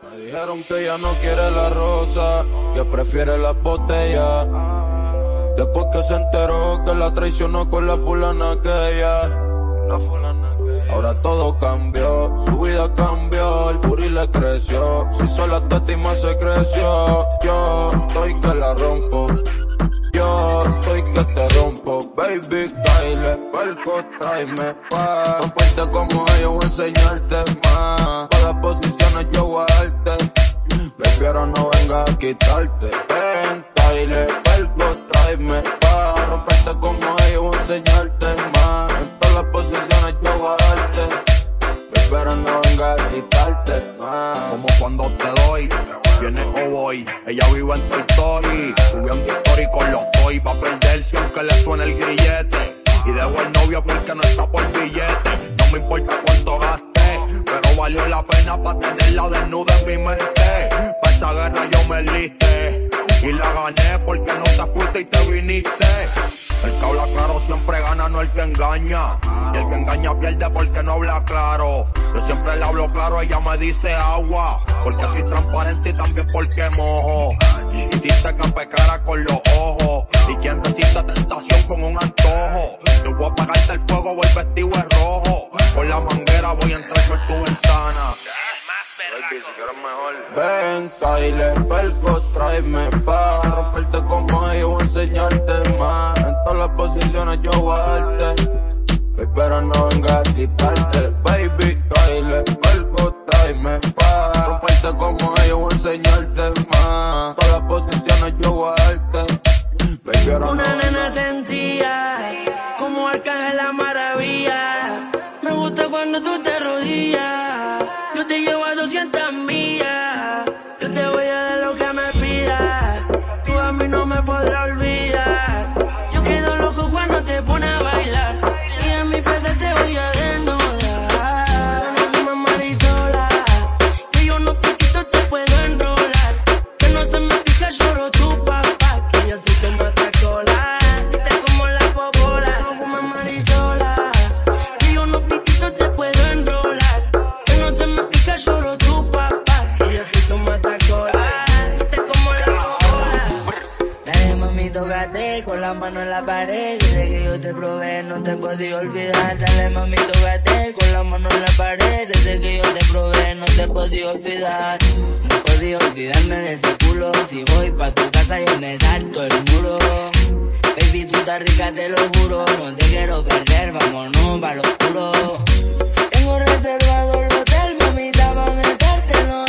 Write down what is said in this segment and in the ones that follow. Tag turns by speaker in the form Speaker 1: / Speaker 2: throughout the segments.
Speaker 1: Me dijeron que ella no quiere la rosa, que prefiere la botella. Después que se enteró que la traicionó con la fulana que ella. La Ahora todo cambió, su vida cambió, el puri le creció. Si sola tétima se creció, yo estoy que la rompo. Yo estoy que te rompo, baby, baile, perco, tráeme pa' Romperte como ellos, voy a enseñarte más Las posiciones yo voy a no venga a quitarte Ven, baile, perco, tráeme pa' Romperte como ellos, a enseñarte más En todas las posiciones yo voy a darte ahora no venga a quitarte más
Speaker 2: Como cuando te doy viene o voy. Ella vive en Toy Story, subió en Story con los toy pa' perderse aunque le suene el grillete. Y dejo el novio porque no está por billete. No me importa cuánto valió la pena pa' tenerla desnuda en mi mente. Pa' esa guerra yo me liste y la gané porque no te fuiste y te viniste. El que habla claro siempre gana, no el que engaña. Y el que engaña pierde porque no habla claro. Yo siempre le hablo claro, ella me dice agua. Porque soy transparente y también porque mojo. Hiciste campe cara con los ojos. Y quien resiste tentación con un antojo.
Speaker 3: Tócate con la mano en la pared. Desde que yo te probé no te podía olvidar. Dale mami, tócate con la mano en la pared. Desde que yo te probé no te podía olvidar. No podía olvidarme de ese culo. Si voy pa' tu casa yo me salto el muro. Baby, tú estás rica, te lo juro. No te quiero perder, vámonos pa' lo oscuro. Tengo reservado el hotel, mamita, pa' metértelo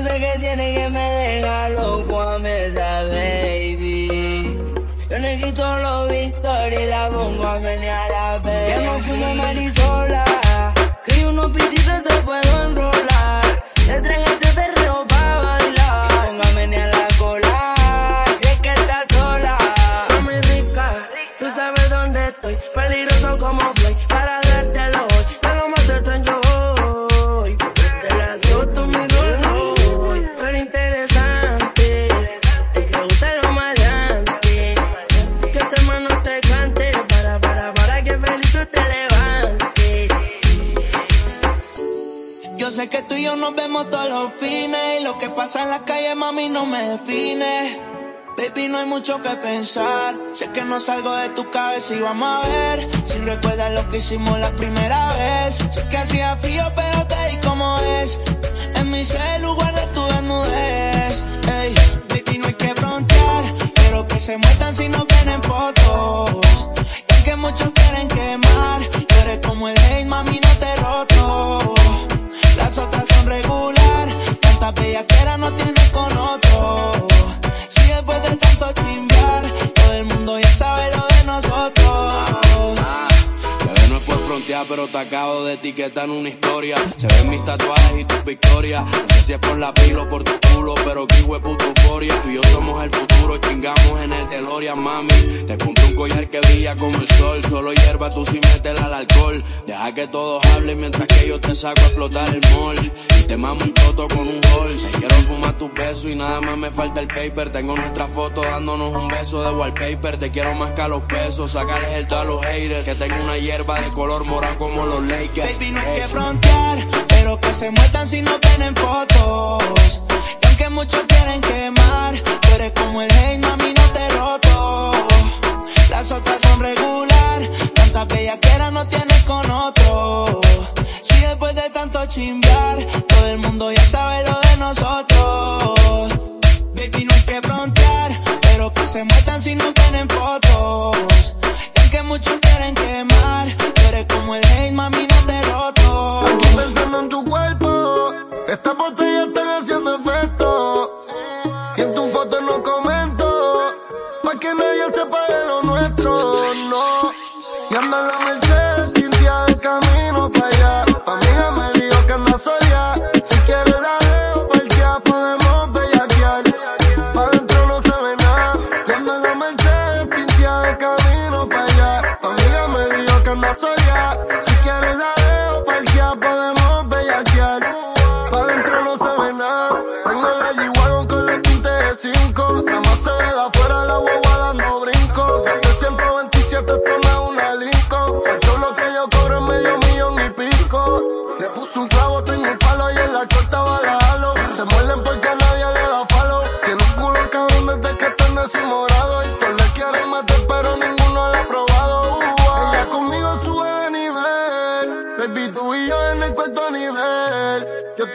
Speaker 3: sé qué tiene que me deja loco a mesa, baby. Yo le quito los victorias y la pongo a menear a ver. Ya no fumo marisola, que no pititos te puedo enrolar. Te Yo
Speaker 4: sé que tú y yo nos vemos todos los fines y lo que pasa en la calle, mami, no me define. Baby, no hay mucho que pensar. Sé que no salgo de tu cabeza y vamos a ver si recuerdas lo que hicimos la primera vez. Sé que hacía frío, pero te di como es. En mi celu guardé tu desnudez. Pero te
Speaker 2: acabo de etiquetar en una historia. Se ven mis tatuajes y tus victorias. No sé si es por la pila o por tu culo, pero que puto euforia. Tú y yo somos el futuro, chingamos en el DeLorean, mami. Te compro un collar que brilla como el sol. Solo hierba, tú sí métela al alcohol. Deja que todos hablen mientras que yo te saco a explotar el mall. Y te mamo un toto con un Si Quiero fumar tus besos y nada más me falta el paper. Tengo nuestra foto dándonos un beso de wallpaper. Te quiero más que a los pesos, sacarles el a los haters. Que tengo una hierba de color morado como los Lakers.
Speaker 4: Baby, no hay que frontear, pero que se muestran si no ven en fotos. Y aunque muchos quieren quemar, tú eres como el hate, mami, no te roto. Las otras lo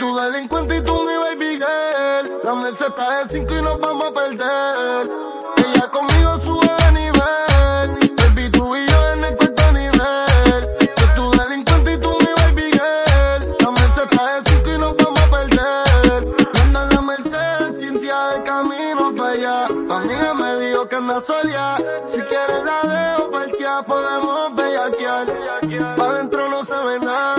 Speaker 5: tu delincuente y tú mi baby girl. La meseta de cinco y nos vamos a perder. Ella conmigo sube de nivel. Baby, tú y yo en el cuarto nivel. Tu delincuente y tú mi baby girl. La meseta de cinco y nos vamos a perder. Anda en la Mercedes, 15 de camino para allá. Amiga me dijo que anda sola. Si quieres la dejo parquear, podemos bellaquear. Pa' dentro no se ve nada.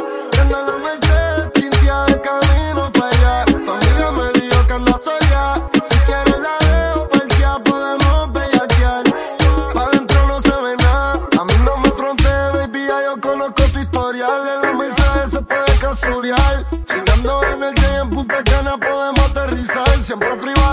Speaker 5: Privado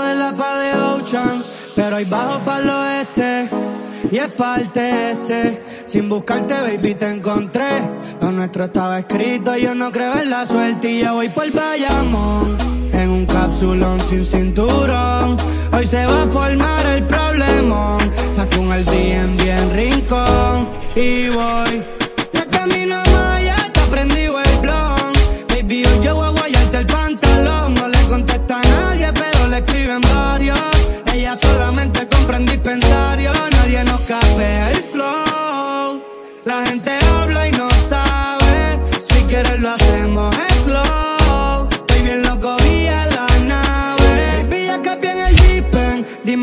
Speaker 6: De la pa de Ocean, pero ahí bajo para el oeste. Y es parte este, sin buscarte baby te encontré. Lo nuestro estaba escrito, yo no creo en la suerte y ya voy por Bayamón. En un cápsulón sin cinturón, hoy se va a formar el problemón. Saco un bien bien rincón y voy.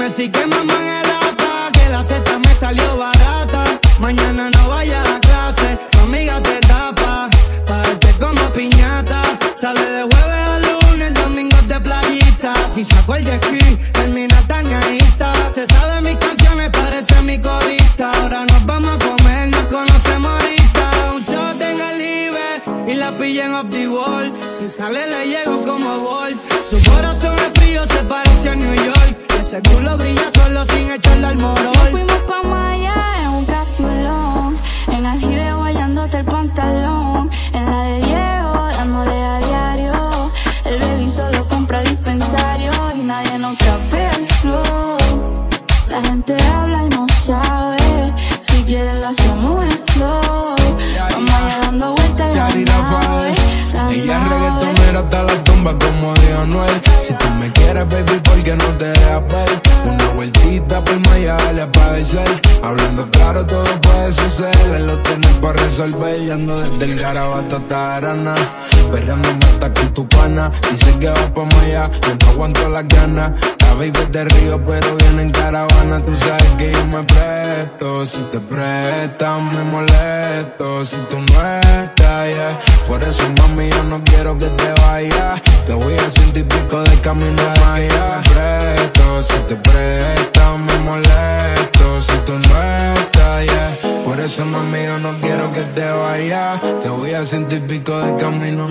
Speaker 6: Si quemamos en el APA. Que la Z me salió barata. Mañana no vaya a la clase. Tu amiga te tapa. Pa' darte como piñata. Sale de jueves a lunes, domingos de playita. Si saco el jet termina tañadita. Se sabe mis canciones, parece mi corista. Ahora nos vamos a comer, nos conocemos ahorita. Un shot en el Ibe y la pilla en up the wall. Si sale le Ese culo brilla solo sin echarle al
Speaker 7: Nos
Speaker 6: morol.
Speaker 7: fuimos pa' Maya en un. En el pantalón. Baby,
Speaker 8: ¿por qué no te dejas ver? Apaga el cel Hablando claro, todo puede suceder. Lo tiene para resolver. Y ando desde el garabato hasta Arana. Perreando mata con tu pana. Dice que va pa' Maya, yo no aguanto las ganas La baby de Río, pero viene en caravana. Tú sabes que yo me presto. Si te prestan, me molesto. Si tú no estás, yeah. Por eso, mami, yo no quiero que te vayas. Que voy a y pico de camino a Maya Me presto, si te presto, me molesto. Si tú no estás, yeah. Por eso, mami, yo no quiero que te vayas. Te voy a sentir pico del camino.